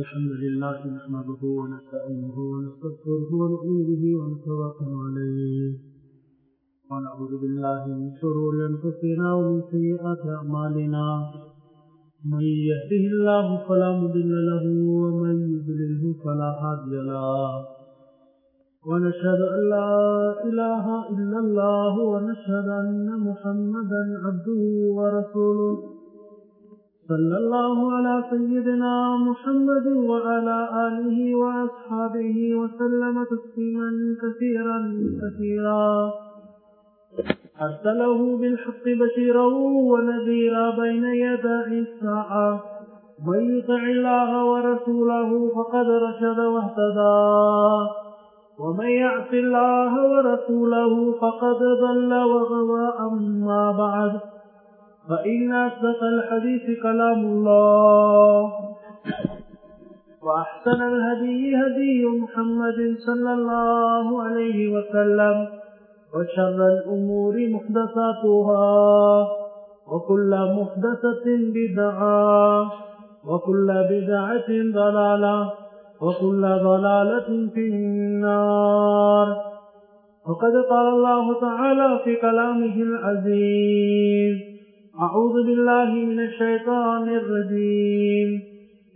الحمد لله نحمده ونستعينه ونستغفره ونؤمن به ونتوكل عليه. ونعوذ بالله من شرور أنفسنا ومن سيئات أعمالنا. من يهده الله فلا مضل له ومن يضلله فلا هادي له. ونشهد أن لا إله إلا الله ونشهد أن محمدا عبده ورسوله. صلى الله على سيدنا محمد وعلى آله وأصحابه وسلم تسليما كثيرا كثيرا. أرسله بالحق بشيرا ونذيرا بين يدي الساعة. من يطع الله ورسوله فقد رشد واهتدى. ومن يعص الله ورسوله فقد ضل وغوى أما بعد. فإن أصدق الحديث كلام الله. وأحسن الهدي هدي محمد صلى الله عليه وسلم. وشر الأمور محدثاتها. وكل محدثة بدعة. وكل بدعة ضلالة. وكل ضلالة في النار. وقد قال الله تعالى في كلامه العزيز أعوذ بالله من الشيطان الرجيم.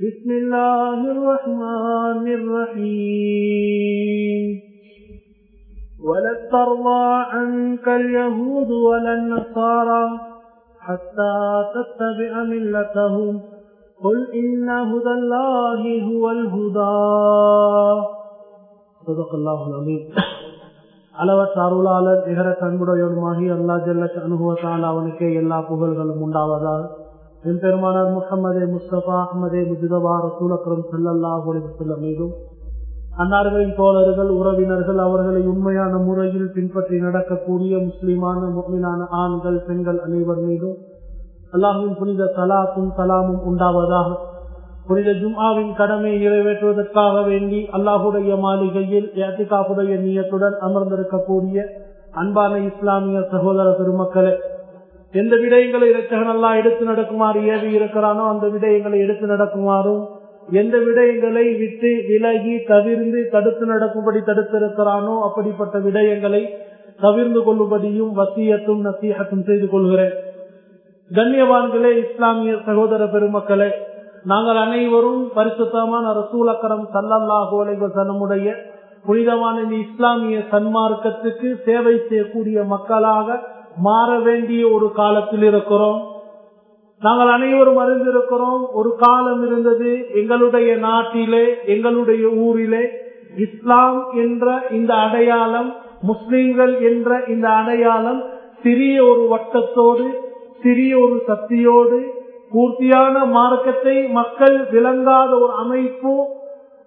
بسم الله الرحمن الرحيم. ولن ترضى عنك اليهود ولا النصارى حتى تتبع ملتهم. قل إن هدى الله هو الهدى. صدق الله العظيم. அளவற்ற அருளாளர் நிகர கண்புடையோடுமாகி அல்லா ஜல்ல அனுபவத்தால் அவனுக்கே எல்லா புகழ்களும் உண்டாவதால் என் பெருமானார் முகமதே முஸ்தபா அஹமதே முஜிதபா ரசூலக்கரம் செல்லல்லா செல்ல மீதும் அன்னார்களின் தோழர்கள் உறவினர்கள் அவர்களை உண்மையான முறையில் பின்பற்றி நடக்கக்கூடிய முஸ்லிமான முக்மினான ஆண்கள் பெண்கள் அனைவர் மீதும் அல்லாஹின் புனித சலாத்தும் சலாமும் உண்டாவதாக புனித ஜும்ஆவின் கடமை நிறைவேற்றுவதற்காக வேண்டி அல்லாஹுடைய மாளிகையில் ஏத்திகாப்புடைய நீயத்துடன் அமர்ந்திருக்கக்கூடிய அன்பான இஸ்லாமிய சகோதர பெருமக்களே எந்த விடயங்களை இரட்சகன் அல்லா எடுத்து நடக்குமாறு ஏவி இருக்கிறானோ அந்த விடயங்களை எடுத்து நடக்குமாறும் எந்த விடயங்களை விட்டு விலகி தவிர்ந்து தடுத்து நடக்கும்படி தடுத்திருக்கிறானோ அப்படிப்பட்ட விடயங்களை தவிர்ந்து கொள்ளும்படியும் வசியத்தும் நசீகத்தும் செய்து கொள்கிறேன். கண்ணியவான்களே இஸ்லாமிய சகோதர பெருமக்களே நாங்கள் அனைவரும் பரிசுத்தமான ரசூல் அக்கரம் சல்லல்லாஹு அலைவசனமுடைய புனிதமான இஸ்லாமிய சன்மார்க்கத்துக்கு சேவை செய்யக்கூடிய மக்களாக மாற வேண்டிய ஒரு காலத்தில் இருக்கிறோம். நாங்கள் அனைவரும் அறிந்திருக்கிறோம் ஒரு காலம் இருந்தது எங்களுடைய நாட்டிலே எங்களுடைய ஊரிலே இஸ்லாம் என்ற இந்த அடையாளம் முஸ்லிம்கள் என்ற இந்த அடையாளம் சிறிய ஒரு வட்டத்தோடு சிறிய ஒரு சக்தியோடு பூர்த்தியான மார்க்கத்தை மக்கள் விளங்காத ஒரு அமைப்பு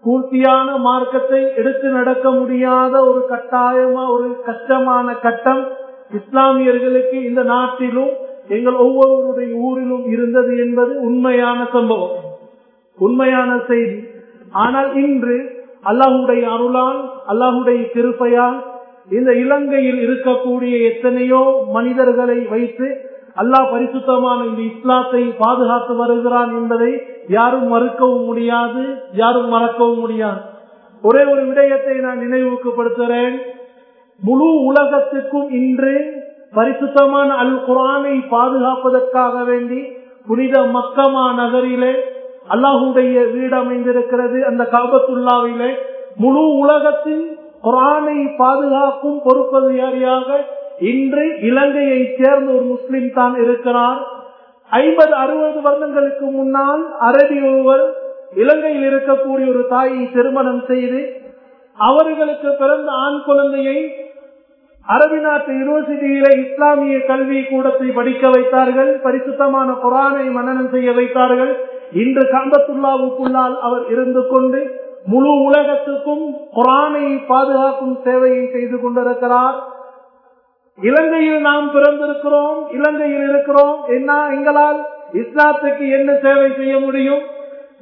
பூர்த்தியான மார்க்கத்தை எடுத்து நடக்க முடியாத ஒரு கட்டாயமா ஒரு கஷ்டமான கட்டம் இஸ்லாமியர்களுக்கு இந்த நாட்டிலும் எங்கள் ஒவ்வொருவருடைய ஊரிலும் இருந்தது என்பது உண்மையான சம்பவம் உண்மையான செய்தி. ஆனால் இன்று அல்லாஹுடைய அருளால் அல்லாஹுடைய திருப்பையால் இந்த இலங்கையில் இருக்கக்கூடிய எத்தனையோ மனிதர்களை வைத்து அல்லாஹ் பரிசுத்தமான இந்த இஸ்லாத்தை பாதுகாத்து வருகிறான் என்பதை யாரும் மறுக்கவும் முடியாது யாரும் மறக்கவும் முடியாது. ஒரே ஒரு விடயத்தை நான் நினைவுக்குப்படுத்துகிறேன் முழு உலகத்துக்கும் இன்று பரிசுத்தமான அல் குரானை பாதுகாப்பதற்காக வேண்டி புனித மக்கமா நகரிலே அல்லாஹுடைய வீடு அமைந்திருக்கிறது. அந்த காபத்துல்லாவிலே முழு உலகத்தின் குரானை பாதுகாக்கும் பொறுப்பதிகாரியாக இன்று இலங்கையை சேர்ந்த ஒரு முஸ்லிம் தான் இருக்கிறார். ஐம்பது அறுபது வருடங்களுக்கு முன்னால் அரபி ஒருவர் இலங்கையில் இருக்கக்கூடிய ஒரு தாயை திருமணம் செய்து அவர்களுக்கு பிறந்த ஆண் குழந்தையை அரபி நாட்டு யூனிவர்சிட்டியில இஸ்லாமிய கல்வி கூடத்தை படிக்க வைத்தார்கள். பரிசுத்தமான குரானை மனநம் செய்ய வைத்தார்கள். இன்று கம்பத்துல்லாவுக்குள்ளால் அவர் இருந்து கொண்டு முழு உலகத்துக்கும் குரானை பாதுகாக்கும் சேவையை செய்து கொண்டிருக்கிறார். இலங்கையில் நாம் பிறந்திருக்கிறோம் இலங்கையில் இருக்கிறோம். என்ன எங்களால் இஸ்லாத்துக்கு என்ன சேவை செய்ய முடியும்?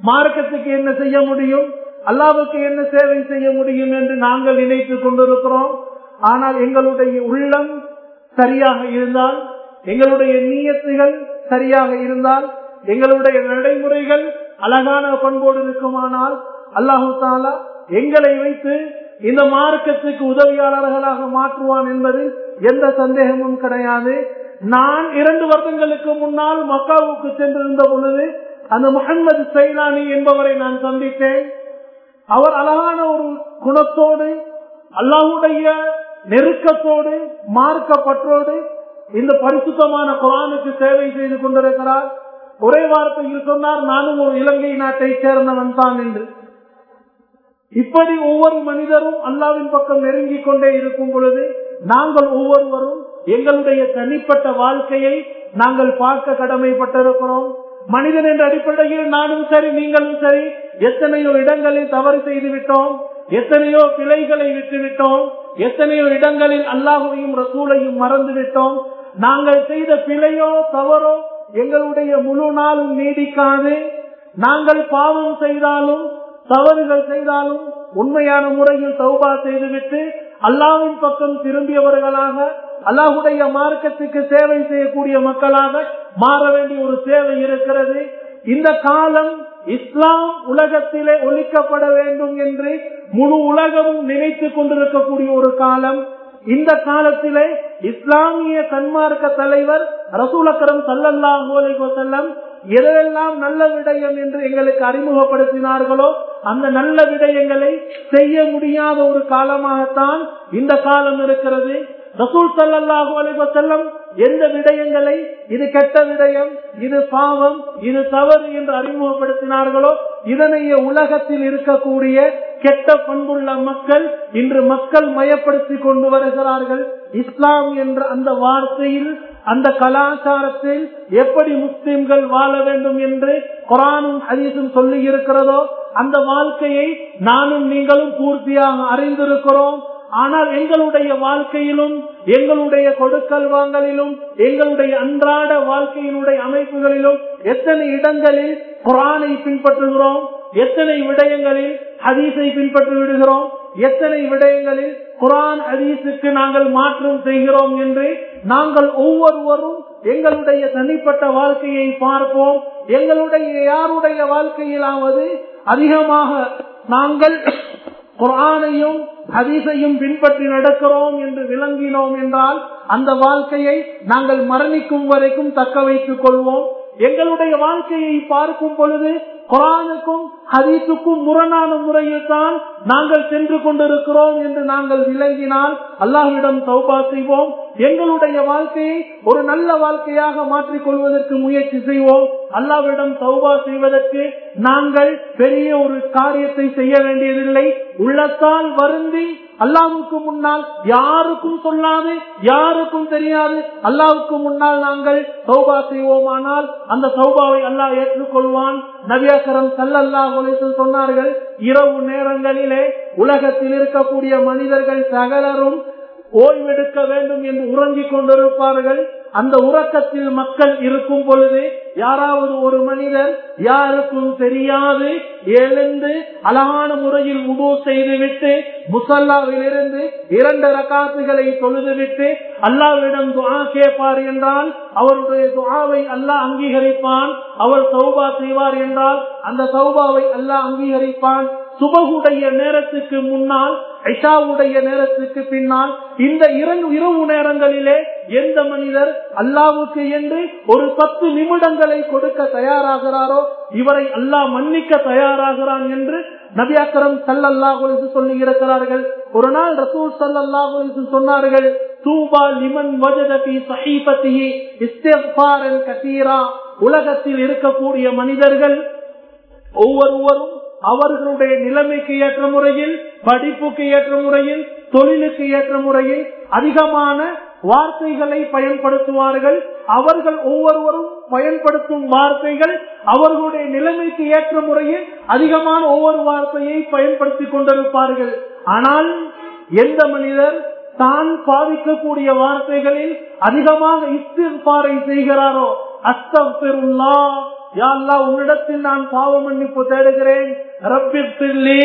மார்க்கத்துக்கு என்ன செய்ய முடியும்? அல்லாவுக்கு என்ன சேவை செய்ய முடியும் என்று நாங்கள் நினைத்துக் கொண்டிருக்கிறோம். ஆனால் எங்களுடைய உள்ளம் சரியாக இருந்தால் எங்களுடைய நீயத்துகள் சரியாக இருந்தால் எங்களுடைய நடைமுறைகள் அழகான பண்போடு இருக்குமானால் அல்லாஹு தாலா எங்களை வைத்து இந்த மார்க்கத்துக்கு உதவியாளர்களாக மாற்றுவான் என்பதில் எந்த சந்தேகமும் கிடையாது. நான் இரண்டு வருடங்களுக்கு முன்னால் மக்காவுக்கு சென்றிருந்த பொழுது அந்த முகமது சைலானி என்பவரை நான் சந்தித்தேன். அவர் அழகான ஒரு குணத்தோடு அல்லாஹுடைய நெருக்கத்தோடு மார்க்கப்பற்றோடு இந்த பரிசுத்தமான குரானுக்கு சேவை செய்து கொண்டிருக்கிறார். ஒரே வார்த்தையில் சொன்னார் நானும் ஒரு இலங்கை நாட்டை சேர்ந்தவன் தான் என்று. இப்படி ஒவ்வொரு மனிதரும் அல்லாவின் பக்கம் நெருங்கிக் கொண்டே இருக்கும் பொழுது நாங்கள் ஒவ்வொருவரும் எங்களுடைய தனிப்பட்ட வாழ்க்கையை நாங்கள் பார்க்க கடமைப்பட்டிருக்கிறோம். மனிதன் என்ற அடிப்படையில் நானும் சரி நீங்களும் சரி எத்தனையோ இடங்களில் தவறு செய்து விட்டோம் எத்தனையோ பிழைகளை விட்டுவிட்டோம். எத்தனையோ இடங்களில் அல்லாஹுவையும் ரசூலையும் மறந்து விட்டோம் நாங்கள் செய்த பிழையோ தவறோ எங்களுடைய முழு நாளும் நீடிக்காது. நாங்கள் பாவம் செய்தாலும் தவறுகள் செய்தாலும் உண்மையான முறையில் சௌபா செய்துவிட்டு அல்லாவின் பக்கம் திரும்பியவர்களாக அல்லாஹுடைய மார்க்கத்துக்கு சேவை செய்யக்கூடிய மக்களாக மாற வேண்டிய ஒரு சேவை இருக்கிறது. இந்த காலம் இஸ்லாம் உலகத்திலே ஒழிக்கப்பட வேண்டும் என்று முழு உலகமும் நினைத்து கொண்டிருக்கக்கூடிய ஒரு காலம். இந்த காலத்திலே இஸ்லாமிய சன்மார்க்க தலைவர் ரசூலக்கரம் சல்லல்லாஹு செல்லம் எதெல்லாம் நல்ல விடயம் என்று எங்களுக்கு அறிமுகப்படுத்தினார்களோ அந்த நல்ல விடயங்களை செய்ய முடியாத ஒரு காலமாகத்தான் இந்த காலம் இருக்கிறது. ரசூல் சல்லாஹூ அலைவ செல்லம் எந்த விடயங்களை இது கெட்ட விடயம் இது பாவம் இது தவறு என்று அறிமுகப்படுத்தினார்களோ இதனைய உலகத்தில் இருக்கக்கூடிய கெட்ட பண்புள்ள மக்கள் இன்று மக்கள் மயப்படுத்தி கொண்டு வருகிறார்கள். இஸ்லாம் என்ற அந்த வார்த்தையில் அந்த கலாச்சாரத்தில் எப்படி முஸ்லிம்கள் வாழ வேண்டும் என்று குரானும் ஹரீசும் சொல்லி இருக்கிறதோ அந்த வாழ்க்கையை நானும் நீங்களும் பூர்த்தியாக அறிந்திருக்கிறோம். ஆனால் எங்களுடைய வாழ்க்கையிலும் எங்களுடைய கொடுக்கல் வாங்கலிலும் எங்களுடைய அன்றாட வாழ்க்கையினுடைய அமைப்புகளிலும் எத்தனை இடங்களில் குரானை பின்பற்றுகிறோம் எத்தனை விடயங்களில் ஹதீஸை பின்பற்றி விடுகிறோம் எத்தனை விடயங்களில் குரான் ஹதீஸுக்கு நாங்கள் மாற்றம் செய்கிறோம் என்று நாங்கள் ஒவ்வொருவரும் எங்களுடைய தனிப்பட்ட வாழ்க்கையை பார்ப்போம். எங்களுடைய யாருடைய வாழ்க்கையிலாவது அதிகமாக நாங்கள் குரானையும் ஹதீஸையும் பின்பற்றி நடக்கிறோம் என்று விளங்கினோம் என்றால் அந்த வாழ்க்கையை நாங்கள் மரணிக்கும் வரைக்கும் தக்க வைத்துக் கொள்வோம். எங்களுடைய வாழ்க்கையை பார்க்கும் பொழுது குரானுக்கும் ஹதீஸுக்கும் முரணான முறையில் தான் நாங்கள் சென்று கொண்டிருக்கிறோம் என்று நாங்கள் விளங்கினால் அல்லாஹ்விடம் சௌபா செய்வோம். எங்களுடைய வாழ்க்கையை ஒரு நல்ல வாழ்க்கையாக மாற்றிக் கொள்வதற்கு முயற்சி செய்வோம். அல்லாவிடம் சௌபா செய்வதற்கு நாங்கள் பெரிய ஒரு காரியத்தை செய்ய வேண்டியதில்லை. உள்ளத்தால் வருந்தி அல்லாவுக்கு முன்னால் யாருக்கும் சொல்லாது யாருக்கும் தெரியாது. அல்லாவுக்கு முன்னால் நாங்கள் சௌபா செய்வோமானால் அந்த சௌபாவை அல்லாஹ் ஏற்றுக்கொள்வான். நவியாக்கரம் சல்லல்லா சொன்னார்கள். இரவு நேரங்களிலே உலகத்தில் இருக்கக்கூடிய மனிதர்கள் சகலரும் ஓய்வெடுக்க வேண்டும் என்று உறங்கிக் கொண்டிருப்பார்கள். அந்த உறக்கத்தில் மக்கள் இருக்கும் பொழுது யாராவது ஒரு மனிதர் யாருக்கும் தெரியாது எழுந்து அழகான முறையில் உடு செய்துவிட்டு முசல்லாவில் இருந்து இரண்டு ரகாத்துகளை தொழுதுவிட்டு அல்லாவிடம் துவா கேட்பார் என்றால் அவருடைய துவாவை அல்லாஹ் அங்கீகரிப்பான் அவர் சௌபா செய்வார் என்றால் அந்த சௌபாவை அல்லாஹ் அங்கீகரிப்பான். சுபகுடைய நேரத்துக்கு முன்னால் ஐஷாவுடைய நேரத்துக்கு பின்னால் இந்த இரண்டு இரவு நேரங்களிலே எந்த மனிதர் அல்லாவுக்கு என்று ஒரு பத்து நிமிடங்களை கொடுக்க தயாராகிறாரோ இவரை அல்லாஹ் மன்னிக்க தயாராகிறான் என்று நபியாக்கரம் சல்லல்லாஹு சொல்லி இருக்கிறார்கள். ஒரு நாள் ரசூல் சல்லல்லாஹு சொன்னார்கள் தூபா லிமன் வஜதபி சஹீபத்திஹி இஸ்திஃபாரன் கசீரா. உலகத்தில் இருக்கக்கூடிய மனிதர்கள் ஒவ்வொருவரும் அவர்களுடைய நிலைமைக்கு ஏற்ற முறையில் படிப்புக்கு ஏற்ற முறையில் தொழிலுக்கு ஏற்ற முறையில் அதிகமான வார்த்தைகளை பயன்படுத்துவார்கள். அவர்கள் ஒவ்வொருவரும் பயன்படுத்தும் வார்த்தைகள் அவர்களுடைய நிலைமைக்கு ஏற்ற முறையில் அதிகமான ஒவ்வொரு வார்த்தையை பயன்படுத்தி கொண்டிருப்பார்கள். ஆனால் எந்த மனிதர் தான் பாதிக்கக்கூடிய வார்த்தைகளில் அதிகமாக இஸ்திஃபாரை செய்கிறாரோ அஸ்தபிருல்லா யாழ்லா உன்னிடத்தில் நான் பாவ மன்னிப்பு தேடுகிறேன். ரப்பில்லி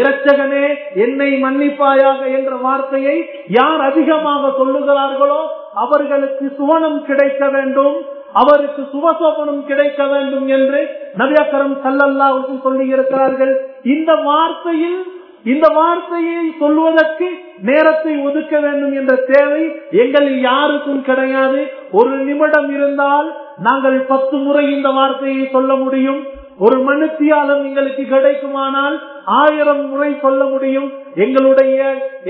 இரட்சகனே என்னை மன்னிப்பாயாக என்ற வார்த்தையை யார் அதிகமாக சொல்லுகிறார்களோ அவர்களுக்கு சுவனம் கிடைக்க வேண்டும். அவருக்கு சுபசோபனம் கிடைக்க வேண்டும் என்று நவியக்கரம் சல்லல்லா சொல்லி இருக்கிறார்கள் இந்த வார்த்தையில் இந்த வார்த்தையை சொல்வதற்கு நேரத்தை ஒதுக்க வேண்டும் என்ற தேவை எங்களில் யாருக்கும் கிடையாது. ஒரு நிமிடம் இருந்தால் நாங்கள் பத்து முறை இந்த வார்த்தையை சொல்ல முடியும். ஒரு மனுத்தியாலம் எங்களுக்கு கிடைக்குமானால் ஆயிரம் முறை சொல்ல முடியும். எங்களுடைய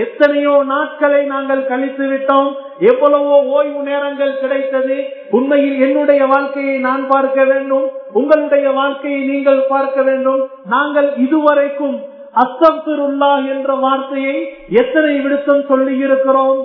எத்தனையோ நாட்களை நாங்கள் கழித்து விட்டோம். எவ்வளவோ ஓய்வு நேரங்கள் கிடைத்தது. உண்மையில் என்னுடைய வாழ்க்கையை நான் பார்க்க வேண்டும். உங்களுடைய வாழ்க்கையை நீங்கள் பார்க்க வேண்டும். நாங்கள் இதுவரைக்கும் அஸ்தப்துல்லா என்ற வார்த்தையை எத்தனை விடுத்தம் சொல்லி இருக்கிறோம்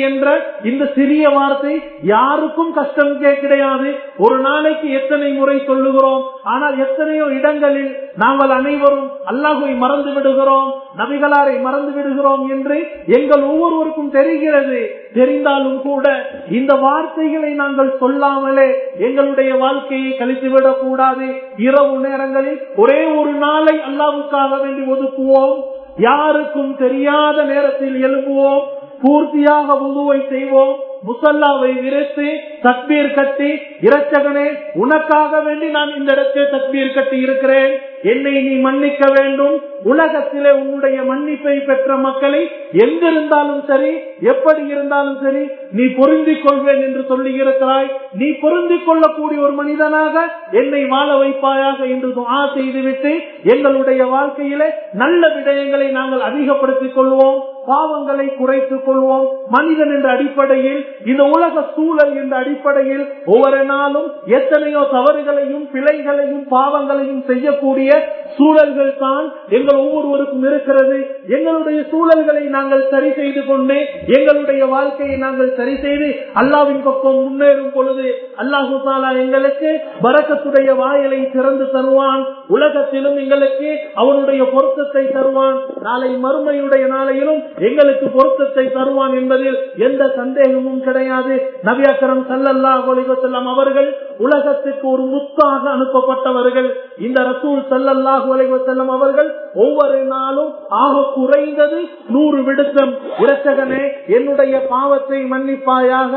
என்ற இந்த சிறிய வார்த்தை யாருக்கும் கஷ்டம் கிடையாது. ஒரு நாளைக்கு எத்தனை முறை சொல்லுகிறோம். ஆனால் எத்தனையோ இடங்களில் நாங்கள் அனைவரும் அல்லாஹுவை மறந்து விடுகிறோம். நபிகளாரை மறந்து விடுகிறோம் என்று எங்கள் ஒவ்வொருவருக்கும் தெரிகிறது. தெரிந்தாலும் கூட இந்த வார்த்தைகளை நாங்கள் சொல்லாமலே எங்களுடைய வாழ்க்கையை கழித்துவிடக் கூடாது. இரவு நேரங்களில் ஒரே ஒரு நாளை அல்லாவுக்காக வேண்டி ஒதுக்குவோம். யாருக்கும் தெரியாத நேரத்தில் எழுப்புவோம் பூர்த்தியாக உதுவை செய்வோம். முசல்லாவை விரித்து தக்பீர் கட்டி இரட்சகனே உனக்காக வேண்டி நான் இந்த இடத்தில் தக்பீர் கட்டி இருக்கிறேன். என்னை நீ மன்னிக்க வேண்டும். உலகத்திலே உன்னுடைய மன்னிப்பை பெற்ற மக்களை எங்கிருந்தாலும் சரி எப்படி இருந்தாலும் சரி நீ பொருந்திக் கொள்வேன் என்று சொல்லி இருக்கிறாய். நீ பொருந்திக் கொள்ளக்கூடிய ஒரு மனிதனாக என்னை வாழ வைப்பாயாக என்று துஆ செய்துவிட்டு எங்களுடைய வாழ்க்கையிலே நல்ல விடயங்களை நாங்கள் அதிகப்படுத்திக் கொள்வோம். பாவங்களை குறைத்துக் கொள்வோம். மனிதன் என்ற அடிப்படையில் இந்த உலக சூழல் என்ற அடிப்படையில் ஒவ்வொரு நாளும் எத்தனையோ தவறுகளையும் பிழைகளையும் பாவங்களையும் செய்யக்கூடிய சூழல்கள் தான் எங்கள் ஒவ்வொருவருக்கும் இருக்கிறது. எங்களுடைய சூழல்களை நாங்கள் சரி செய்து கொண்டு எங்களுடைய வாழ்க்கையை நாங்கள் சரி செய்து அல்லாவின் பக்கம் முன்னேறும் பொழுது அல்லாஹு தாலா எங்களுக்கு பரக்கத்துடைய வாயிலை திறந்து தருவான். உலகத்திலும் எங்களுக்கு அவனுடைய பொருத்தத்தை தருவான். நாளை மறுமையுடைய நாளையிலும் எங்களுக்கு பொருத்தத்தை தருவான் என்பதில் எந்த சந்தேகமும் கிடையாது. நவியாக்கரம் சல்லல்லா ஒலிவசல்லாம் அவர்கள் உலகத்துக்கு ஒரு முத்தாக அனுப்பப்பட்டவர்கள். இந்த ரசூல் சல்லல்லாஹு ஒலிவசல்லம் அவர்கள் ஒவ்வொரு நாளும் ஆக குறைந்தது நூறு விடுத்தம் இரட்சகனே என்னுடைய பாவத்தை மன்னிப்பாயாக.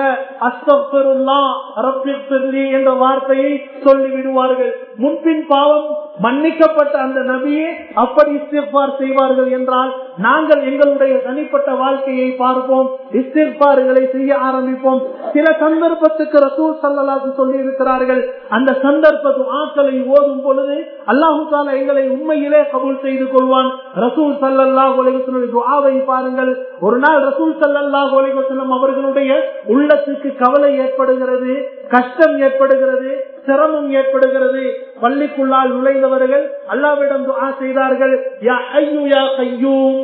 அஸ்தப்துல்லா ரப்பில்லி என்ற வார்த்தையை சொல்லிவிடுவார்கள் முன்பின் பாவம் மன்னிக்கப்பட்ட அந்த நபியே அப்படி இஸ்திர்பார் செய்வார்கள் என்றால் நாங்கள் எங்களுடைய தனிப்பட்ட வாழ்க்கையை பார்ப்போம் இஸ்திர்பார்களை செய்ய ஆரம்பிப்போம். சில சந்தர்ப்பத்துக்கு ரசூல் சல்லல்லாஹு சொல்லி இருக்கிறார்கள் அந்த சந்தர்ப்பத்து ஆக்களை ஓதும் பொழுது அல்லாஹு தாலா எங்களை உண்மையிலே கபூல் செய்து கொள்வான். ரசூல் சல்லல்லா துவாவை பாருங்கள். ஒரு நாள் ரசூல் சல்லாஹ் ஒலிகோசலம் அவர்களுடைய உள்ளத்திற்கு கவலை ஏற்படுகிறது கஷ்டம் ஏற்படுகிறது சிரமம் ஏற்படுகிறது. பள்ளிக்குள்ளால் நுழைந்தவர்கள் அல்லாவிடம் துவா செய்தார்கள் யா ஐயோ யா கையூம்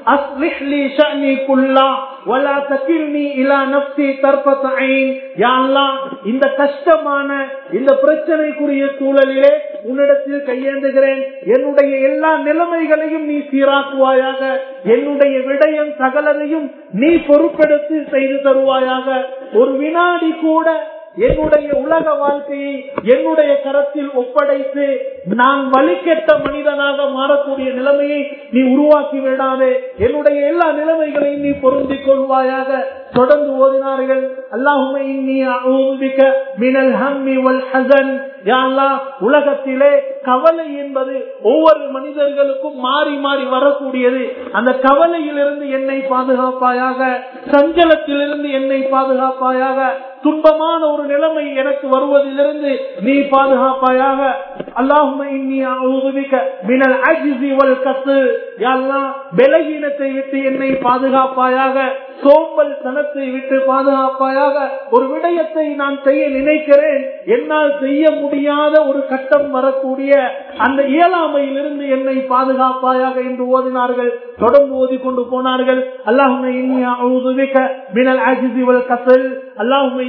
استغيث اصلح لي شأني كله ولا تكلني الى نفسي طرفة عين يا الله இந்த கஷ்டமான இந்த பிரச்சனைக்குரிய சூழலிலே உன்னிடத்தில் கையேந்துகிறேன் என்னுடைய எல்லா நிலைமைகளையும் நீ சீராக்குவாயாக என்னுடைய விடயம் சகலதையும் நீ பொறுப்பெடுத்து செய்து தருவாயாக ஒரு வினாடி கூட என்னுடைய உலக வாழ்க்கையை என்னுடைய கரத்தில் ஒப்படைத்து நான் வழிகெட்ட மனிதனாக மாறக்கூடிய நிலைமையை நீ உருவாக்கி விடாதே. என்னுடைய எல்லா நிலைமைகளையும் நீ பொருந்திக் கொள்வாயாக. தொடர்ந்து ஓதினார்கள் அல்லாஹுமே மினல் ஹம்மி வல் ஹசன். உலகத்திலே கவலை என்பது ஒவ்வொரு மனிதர்களுக்கும் மாறி மாறி வரக்கூடியது. அந்த கவலையிலிருந்து என்னை பாதுகாப்பாயாக சஞ்சலத்திலிருந்து என்னை பாதுகாப்பாயாக துன்பமான ஒரு நிலைமை எனக்கு வருவதிலிருந்து நீ பாதுகாப்பாயாக பலகீனத்தை விட்டு என்னை பாதுகாப்பாயாக சோம்பல் தனத்தை விட்டு பாதுகாப்பாயாக ஒரு விடயத்தை நான் செய்ய நினைக்கிறேன். என்னால் செய்ய முடியாத ஒரு கட்டம் வரக்கூடிய அந்த இயலாமையிலிருந்து என்னை பாதுகாப்பாயாக என்று ஓதினார்கள். தொடர்ந்து ஓதி கொண்டு போனார்கள் அல்லாஹுமே இனியா மினல் அஜிசி வல் கசல் அல்லாஹுமே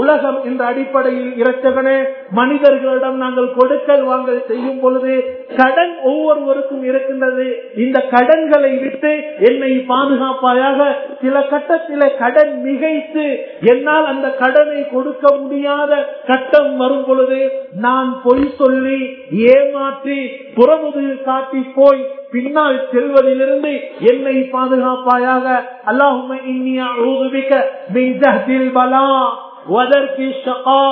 உலகம் என்ற அடிப்படையில் இரட்சகனே மனிதர்களிடம் நாங்கள் கொடுக்கல் வாங்கல் செய்யும் பொழுது கடன் ஒவ்வொருவருக்கும் இருக்கின்றது. இந்த கடன்களை விட்டு என்னை பாதுகாப்பாயாக சில கட்டத்தில கடன் மிகைத்து என்னால் அந்த கடனை கொடுக்க முடியாத கட்டம் வரும் பொழுது நான் பொய் சொல்லி ஏமாற்றி புறமுதுகு காட்டி போய் பின்னால் செல்வதிலிருந்து என்னை பாதுகாப்பாயாக அல்லாஹும இன்னியா ஊதுவிக்க மின் ஜஹ்தில் பலா வதர்கி ஷகா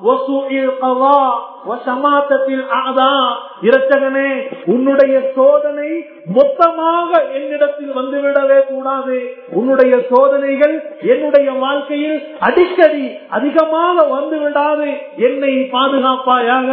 وسوء القضاء இரட்டகனே உன்னுடைய சோதனை மொத்தமாக என்னிடத்தில் வந்துவிடவே கூடாது. உன்னுடைய சோதனைகள் என்னுடைய வாழ்க்கையில் அடிக்கடி அதிகமாக வந்துவிடாது. என்னை பாதுகாப்பாயாக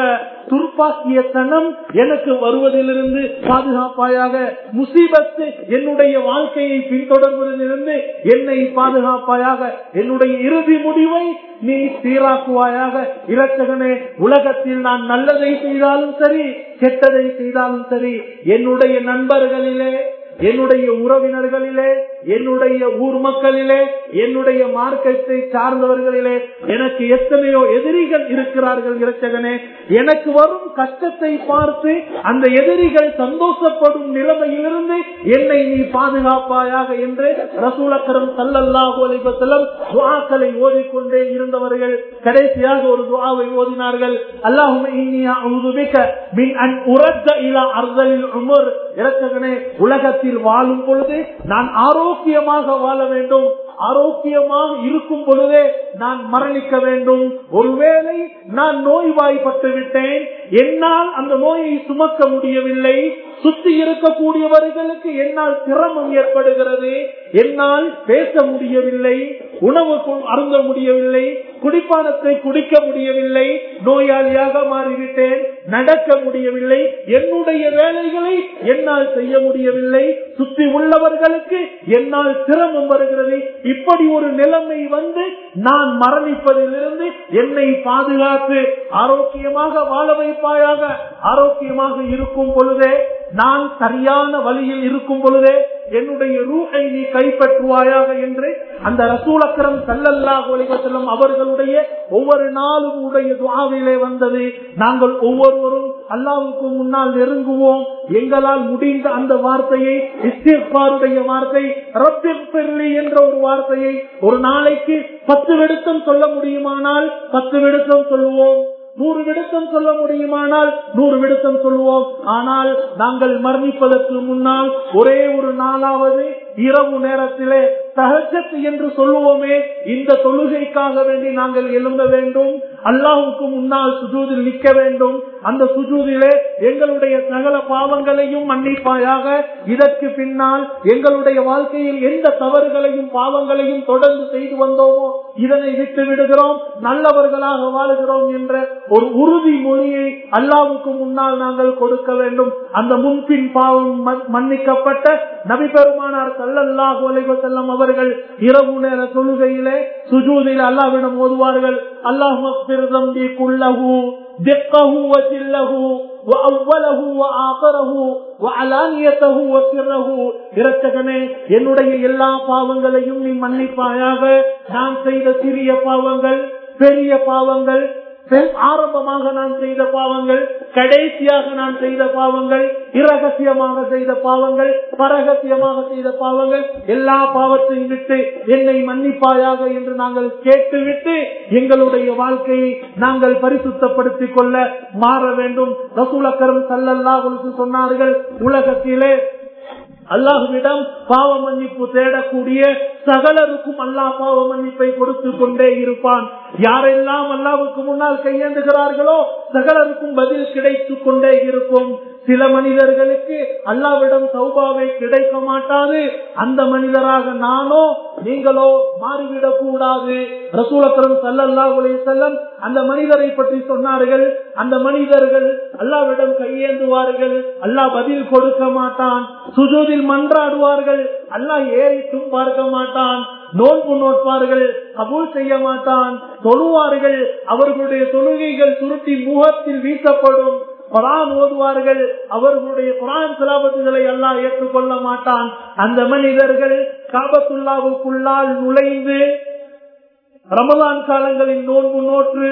துர்ப்பாக்கியத்தனம் எனக்கு வருவதிலிருந்து பாதுகாப்பாயாக முசீபத்து என்னுடைய வாழ்க்கையை பின்தொடர்வதிலிருந்து என்னை பாதுகாப்பாயாக என்னுடைய இறுதி முடிவை நீ சீராக்குவாயாக. இரட்டகனே உலகத்தில் நான் நல்லதை செய்தாலும் சரி கெட்டதை செய்தாலும் சரி என்னுடைய நண்பர்களிலே என்னுடைய உறவினர்களிலே என்னுடைய ஊர் மக்களிலே என்னுடைய மார்க்கத்தை சார்ந்தவர்களிலே எனக்கு எத்தனையோ எதிரிகள் இருக்கிறார்கள் இரட்சகனே. எனக்கு வரும் கஷ்டத்தை பார்த்து அந்த எதிரிகள் சந்தோஷப்படும் நிலைமையிலிருந்து என்னை நீ பாதுகாப்பாயாக என்று ரசூலக்கரம் சல்லல்லாஹு அலைவசல்லம் துவாக்களை ஓதிக்கொண்டே இருந்தவர்கள் கடைசியாக ஒரு துவாவை ஓதினார்கள். அல்லாஹுமே இன்னியா மின் அன் உரத்த இலா அர்தலில் உமர். இரட்சகனே உலகத்தில் வாழும் பொழுது நான் ஆரோக்கியமாக வாழ வேண்டும். ஆரோக்கியமாக இருக்கும் பொழுதே நான் மரணிக்க வேண்டும். ஒருவேளை நான் நோய்வாய்ப்பட்டு விட்டேன். என்னால் அந்த நோயை சுமக்க முடியவில்லை. சுத்தி இருக்கக்கூடியவர்களுக்கு என்னால் சிரமம் ஏற்படுகிறது. என்னால் பேச முடியவில்லை. உணவு அருந்த முடியவில்லை. குடிப்பானத்தை குடிக்க முடியவில்லை. நோயாளியாக மாறிவிட்டேன். நடக்க முடியவில்லை. என்னுடைய வேலைகளை என்னால் செய்ய முடியவில்லை. சுற்றி உள்ளவர்களுக்கு என்னால் சிரமம் வருகிறது. இப்படி ஒரு நிலைமை வந்து நான் மரணிப்பதிலிருந்து என்னை பாதுகாத்து ஆரோக்கியமாக வாழ வைப்பாயாக ஆரோக்கியமாக இருக்கும் பொழுதே நான் சரியான வழியில் இருக்கும் பொழுதே என்னுடைய ரூஹை நீ கைப்பற்றுவாயாக என்று அந்த ரசூலக்கரம் சல்லல்லாஹ் செல்லும் அவர்களுடைய ஒவ்வொரு நாளும் உடைய துவாவிலே வந்தது. நாங்கள் ஒவ்வொருவரும் அல்லாவுக்கு முன்னால் நெருங்குவோம். எங்களால் முடிந்த அந்த வார்த்தையை இஸ்திஃபாருடைய வார்த்தை ரப்பிர்லி என்ற ஒரு வார்த்தையை ஒரு நாளைக்கு பத்து விடுத்தம் சொல்ல முடியுமானால் பத்து விடுத்தம் சொல்லுவோம். நூறு விடுத்தம் சொல்ல முடியுமானால் நூறு விடுத்தம் சொல்லுவோம். ஆனால் நாங்கள் மரணிப்பதற்கு முன்னால் ஒரே ஒரு நாளாவது இரவு நேரத்திலே தகச்சத்து என்று சொல்லுவோமே. இந்த தொழுகைக்காக வேண்டி நாங்கள் எழுந்த வேண்டும். அல்லாஹுக்கு முன்னால் சுஜூதில் நிற்க வேண்டும். அந்த சுஜூதிலே எங்களுடைய சகல பாவங்களையும் மன்னிப்பாயாக இதற்கு பின்னால் எங்களுடைய வாழ்க்கையில் எந்த தவறுகளையும் பாவங்களையும் தொடர்ந்து செய்து வந்தோமோ இதனை விட்டு விடுகிறோம். நல்லவர்களாக வாழுகிறோம் என்ற ஒரு உறுதி மொழியை அல்லாவுக்கு முன்னால் நாங்கள் கொடுக்க வேண்டும். அந்த முன்பின் பாவம் மன்னிக்கப்பட்ட நபி பெருமானார் சல்லல்லாஹு அலைஹி செல்லம் அவர்கள் இரவு நேர தொழுகையிலே சுஜூதில் அல்லாவிடம் ஓதுவார்கள். அல்லாஹ் தம்பி குல்லஹு திக்கஹு வஜில்லஹு وأوله وآخره وعلانيته وسره இரட்சகனே என்னுடைய எல்லா பாவங்களையும் நீ மன்னிப்பாயாக நான் செய்த சிறிய பாவங்கள் பெரிய பாவங்கள் ஆரம்பமாக நான் செய்த பாவங்கள் கடைசியாக நான் செய்த பாவங்கள் இரகசியமாக செய்த பாவங்கள் பரகசியமாக செய்த பாவங்கள் எல்லா பாவத்தையும் விட்டு என்னை மன்னிப்பாயாக என்று நாங்கள் கேட்டுவிட்டு எங்களுடைய வாழ்க்கையை நாங்கள் பரிசுத்தப்படுத்திக் கொள்ள மாற வேண்டும். ரசூலக்கரம் சல்லல்லா சொன்னார்கள் உலகத்திலே அல்லாஹுவிடம் பாவ மன்னிப்பு தேடக்கூடிய சகலருக்கும் அல்லாஹ் பாவ மன்னிப்பை கொடுத்து கொண்டே இருப்பான். யாரெல்லாம் அல்லாவுக்கு முன்னால் கையேந்துகிறார்களோ சகலருக்கும் பதில் கிடைத்து கொண்டே இருக்கும். சில மனிதர்களுக்கு அல்லாவிடம் சௌபாவை கிடைக்க மாட்டாது. அந்த மனிதராக நானோ நீங்களோ மாறிவிடக் கூடாது ரசூலக்கரம் சல்லல்லா செல்லம் அந்த மனிதரை பற்றி சொன்னார்கள். அந்த மனிதர்கள் அல்லாவிடம் கையேந்துவார்கள். அல்லாஹ் பதில் கொடுக்க மாட்டான். சுஜூதில் மன்றாடுவார்கள். அல்லாஹ் ஏறிட்டும் பார்க்க மாட்டான். நோன்பு நோட்பார்கள் கபூல் செய்ய மாட்டான். தொழுவார்கள் அவர்களுடைய தொழுகைகள் சுருட்டி முகத்தில் வீசப்படும். குரான் ஓதுவார்கள். அவர்களுடைய குரான் சிலாபத்துகளை எல்லாம் ஏற்றுக்கொள்ள மாட்டான். அந்த மனிதர்கள் காபத்துல்லாவுக்குள்ளால் நுழைந்து ரமதான் காலங்களின் நோன்பு நோற்று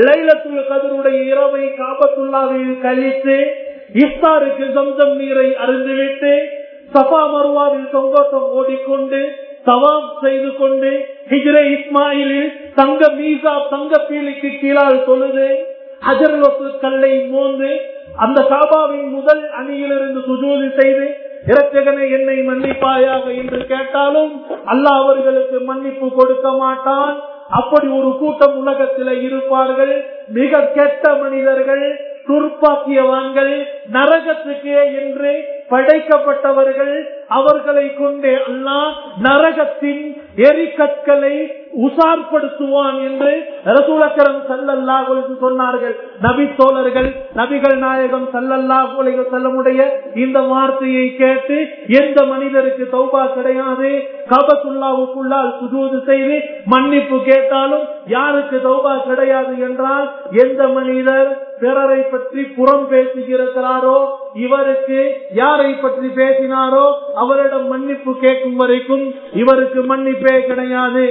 லைலத்துல் கதருடைய இரவை காபத்துள்ளாவில் கழித்து இஸ்தாருக்கு சம்சம் நீரை அருந்துவிட்டு சபா மருவாவில் சந்தோஷம் ஓடிக்கொண்டு தவாம் செய்து கொண்டு ஹிஜ்ரே இஸ்மாயிலில் தங்க மீசா தங்க பீலிக்கு கீழால் தொழுது ஹஜர் கல்லை மோந்து அந்த காபாவின் முதல் அணியிலிருந்து சுஜூதி செய்து இரட்சகனை என்னை மன்னிப்பாயாக என்று கேட்டாலும் அல்லா அவர்களுக்கு மன்னிப்பு கொடுக்க மாட்டான். அப்படி ஒரு கூட்டம் உலகத்தில் இருப்பார்கள். மிக கெட்ட மனிதர்கள் துர்ப்பாக்கியவான்கள் நரகத்துக்கே என்று படைக்கப்பட்டவர்கள். அவர்களை கொண்டே அல்லா நரகத்தின் எரிக்கற்களை உசார்படுத்துவான் என்று ரசூலக்கரம் சல்லல்லாஹு சொன்னார்கள். நபி தோழர்கள் நபிகள் நாயகம் சல்லல்லா சல்லல்லாஹு செல்லமுடைய இந்த வார்த்தையை கேட்டு எந்த மனிதருக்கு தௌபா கிடையாது? கபசுல்லாவுக்குள்ளால் சுஜூது செய்து மன்னிப்பு கேட்டாலும் யாருக்கு தௌபா கிடையாது என்றால் எந்த மனிதர் பிறரை பற்றி புறம் பேசுகிறாரோ இவருக்கு யாரை பற்றி பேசினாரோ அவரிடம் மன்னிப்பு கேட்கும் வரைக்கும் இவருக்கு மன்னிப்பே கிடையாது.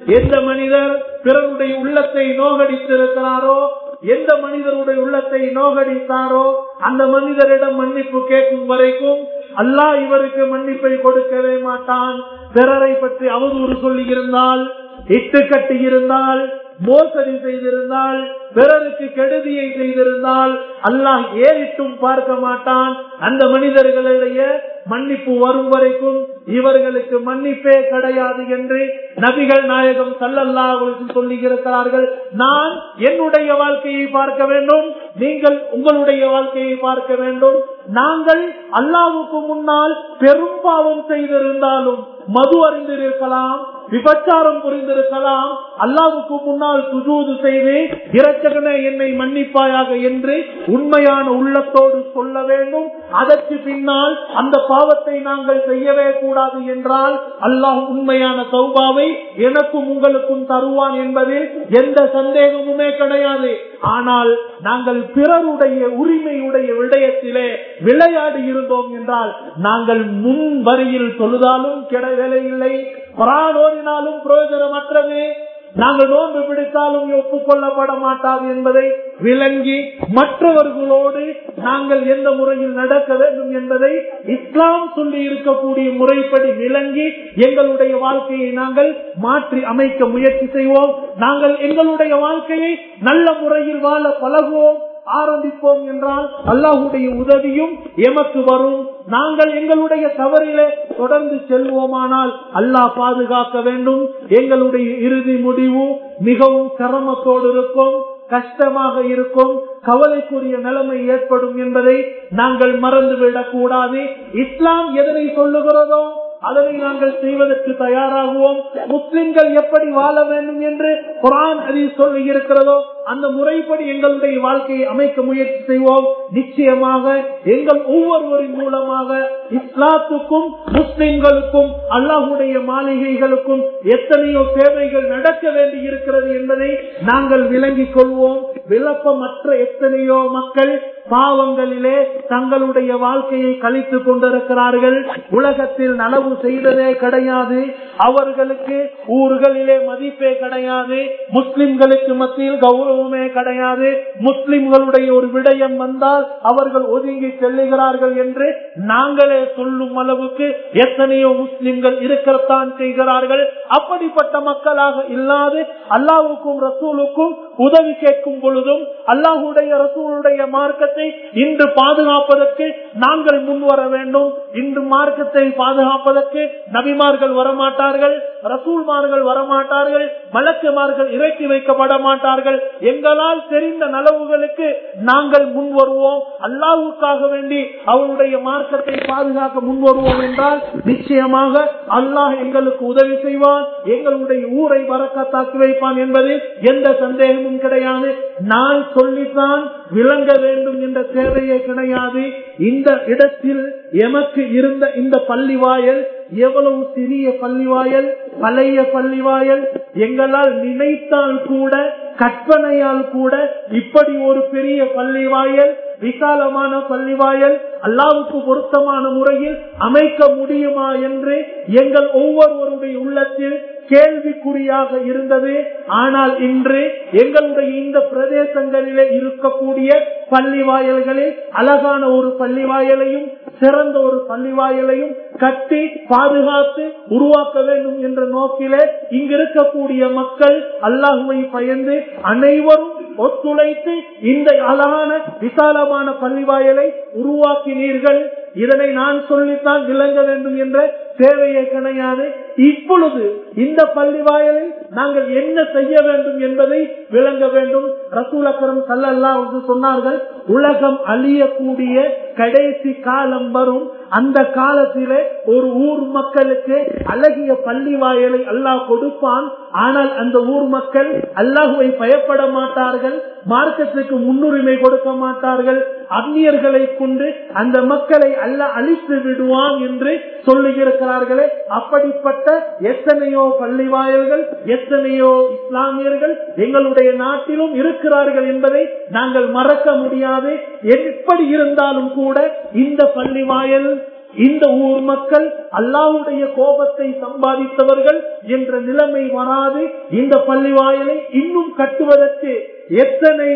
எந்த மனிதர் பிறருடைய உள்ளத்தை நோகடித்திருக்கிறாரோ எந்த மனிதருடைய உள்ளத்தை நோகடித்தாரோ அந்த மனிதரிடம் மன்னிப்பு கேட்கும் வரைக்கும் அல்லாஹ் இவருக்கு மன்னிப்பை கொடுக்கவே மாட்டான். பிறரை பற்றி அவதூறு சொல்லி இருந்தால் இட்டு கட்டி இருந்தால் மோசடி செய்திருந்தால் பிறருக்கு கெடுதியை செய்திருந்தால் அல்லாஹ் ஏறிட்டும் பார்க்க மாட்டான். அந்த மனிதர்களிடையே மன்னிப்பு வரும் வரைக்கும் இவர்களுக்கு மன்னிப்பே கிடையாது என்று நபிகள் நாயகம் சல்லல்லா சொல்லியிருக்கிறார்கள். நான் என்னுடைய வாழ்க்கையை பார்க்க வேண்டும் நீங்கள் உங்களுடைய வாழ்க்கையை பார்க்க வேண்டும். நாங்கள் அல்லாவுக்கு முன்னால் பெரும்பாவம் செய்திருந்தாலும் மது அறிந்திருக்கலாம் விபச்சாரம் புரிந்திருக்கலாம். அல்லாவுக்கு முன்னால் சுஜூது செய்து இரட்சகனே என்னை மன்னிப்பாயாக என்று உண்மையான உள்ளத்தோடு சொல்ல வேண்டும். அதற்கு பின்னால் அந்த பாவத்தை நாங்கள் செய்யவே கூடாது என்றால் அல்லாஹ் உண்மையான சௌபாவை எனக்கும் உங்களுக்கும் தருவான் என்பதில் எந்த சந்தேகமுமே கிடையாது. ஆனால் நாங்கள் பிறருடைய உரிமையுடைய விடயத்திலே விளையாடி இருந்தோம் என்றால் நாங்கள் முன் வரியில் தொழுதாலும் கிட வேலை குரான் ஓடினாலும் பிரயோஜனமற்றது. நாங்கள் நோன்பு பிடித்தாலும் ஒப்புக்கொள்ளப்பட மாட்டாது என்பதை விளங்கி மற்றவர்களோடு நாங்கள் எந்த முறையில் நடக்க வேண்டும் என்பதை இஸ்லாம் சொல்லி இருக்கக்கூடிய முறைப்படி விளங்கி எங்களுடைய வாழ்க்கையை நாங்கள் மாற்றி அமைக்க முயற்சி செய்வோம். நாங்கள் எங்களுடைய வாழ்க்கையை நல்ல முறையில் வாழ பழகுவோம். ஆரம்பிப்போம் என்றால் அல்லாஹுடைய உதவியும் எமக்கு வரும். நாங்கள் எங்களுடைய தவறிலே தொடர்ந்து செல்வோமானால் அல்லாஹ் பாதுகாக்க வேண்டும். எங்களுடைய இறுதி முடிவு மிகவும் சிரமத்தோடு இருக்கும் கஷ்டமாக இருக்கும் கவலைக்குரிய நிலைமை ஏற்படும் என்பதை நாங்கள் மறந்துவிடக் கூடாது. இஸ்லாம் எதனை சொல்லுகிறதோ அதனை நாங்கள் செய்வதற்கு தயாராகுவோம். முஸ்லிம்கள் எப்படி வாழ வேண்டும் என்று குரான் அதி சொல்லி இருக்கிறதோ அந்த முறைப்படி எங்களுடைய வாழ்க்கையை அமைக்க முயற்சி செய்வோம். நிச்சயமாக எங்கள் ஒவ்வொருவரின் மூலமாக இஸ்லாத்துக்கும் முஸ்லிம்களுக்கும் அல்லாஹுடைய மாளிகைகளுக்கும் எத்தனையோ சேவைகள் நடக்க வேண்டி இருக்கிறது என்பதை நாங்கள் விளங்கிக் கொள்வோம். விளப்பமற்ற எத்தனையோ மக்கள் பாவங்களிலே தங்களுடைய வாழ்க்கையை கழித்துக் கொண்டிருக்கிறார்கள். உலகத்தில் நனவு செய்ததே கிடையாது. அவர்களுக்கு ஊர்களிலே மதிப்பே கிடையாது முஸ்லிம்களுக்கு மத்தியில் கௌரவமே கிடையாது. முஸ்லிம்களுடைய ஒரு விடயம் வந்தால் அவர்கள் ஒதுங்கி செல்லுகிறார்கள் என்று நாங்களே சொல்லும் அளவுக்கு எத்தனையோ முஸ்லிம்கள் இருக்கத்தான் செய்கிறார்கள். அப்படிப்பட்ட மக்களாக இல்லாது அல்லாவுக்கும் ரசூலுக்கும் உதவி கேட்கும் பொழுதும் அல்லாஹுடைய ரசூலுடைய மார்க்கத்தை இன்று பாதுகாப்பதற்கு நாங்கள் முன்வர வேண்டும். இன்று மார்க்கத்தை பாதுகாப்பதற்கு நபிமார்கள் வரமாட்டார் மாட்டார்கள் ரசூல்மார்கள் வரமாட்டார்கள் மலக்குமார்கள் இறக்கி வைக்கப்பட மாட்டார்கள் எங்களால் தெரிந்த நலவுகளுக்கு நாங்கள் முன் வருவோம் அல்லாவுக்காக வேண்டி அவருடைய மார்க்கத்தை பாதுகாக்க முன் வருவோம் என்றால் நிச்சயமாக அல்லாஹ் எங்களுக்கு உதவி செய்வான் எங்களுடைய ஊரை வரக்கத்தாக்கி வைப்பான் என்பது எந்த சந்தேகமும் கிடையாது. நான் சொல்லித்தான் விளங்க வேண்டும் என்ற தேவையே கிடையாது. இந்த இடத்தில் எமக்கு இருந்த இந்த பள்ளி வாயல் எவ்வளவு சிறிய பள்ளிவாயல் பழைய பள்ளிவாயல் எங்களால் நினைத்தால் கூட கற்பனையால் கூட இப்படி ஒரு பெரிய பள்ளிவாயல் விசாலமான பள்ளிவாயல் அல்லாவுக்கு பொருத்தமான முறையில் அமைக்க முடியுமா என்று எங்கள் ஒவ்வொருவருடைய உள்ளத்தில் கேள்விக்குறியாக இருந்தது. ஆனால் இன்று எங்களுடைய இந்த பிரதேசங்களிலே இருக்கக்கூடிய பள்ளி வாயல்களில் அழகான ஒரு பள்ளி வாயலையும் சிறந்த ஒரு பள்ளிவாயலையும் கட்டி பாதுகாத்து உருவாக்க வேண்டும் என்ற நோக்கிலே இங்கிருக்கக்கூடிய மக்கள் அல்லாஹுவை பயந்து அனைவரும் ஒத்துழைத்து இந்த அழகான விசாலமான பள்ளிவாயலை உருவாக்கினீர்கள். இதனை நான் சொல்லித்தான் விளங்க வேண்டும் என்ற தேவையை கிடையாது. இப்பொழுது இந்த பள்ளி வாயலில் நாங்கள் என்ன செய்ய வேண்டும் என்பதை விளங்க வேண்டும். ரசூல் அக்கரம் சல்லல்லா என்று சொன்னார்கள் உலகம் அழியக்கூடிய கடைசி காலம் வரும். அந்த காலத்திலே ஒரு ஊர் மக்களுக்கு அழகிய பள்ளி வாயலை அல்லாஹ் கொடுப்பான். ஆனால் அந்த ஊர் மக்கள் அல்லாஹுவை பயப்பட மாட்டார்கள் மார்க்கத்துக்கு முன்னுரிமை கொடுக்க மாட்டார்கள். அந்நியர்களை கொண்டு அந்த மக்களை அல்ல அழித்து விடுவான் என்று சொல்லுகிறார்களே அப்படிப்பட்ட எத்தனையோ பள்ளி வாயல்கள் எத்தனையோ இஸ்லாமியர்கள் எங்களுடைய நாட்டிலும் இருக்கிறார்கள் என்பதை நாங்கள் மறக்க முடியாது. எப்படி இருந்தாலும் கூட இந்த பள்ளி வாயல் இந்த ஊர் மக்கள் அல்லாவுடைய கோபத்தை சம்பாதித்தவர்கள் என்ற நிலைமை வராது. இந்த பள்ளி வாயிலை இன்னும் கட்டுவதற்கு எத்தனை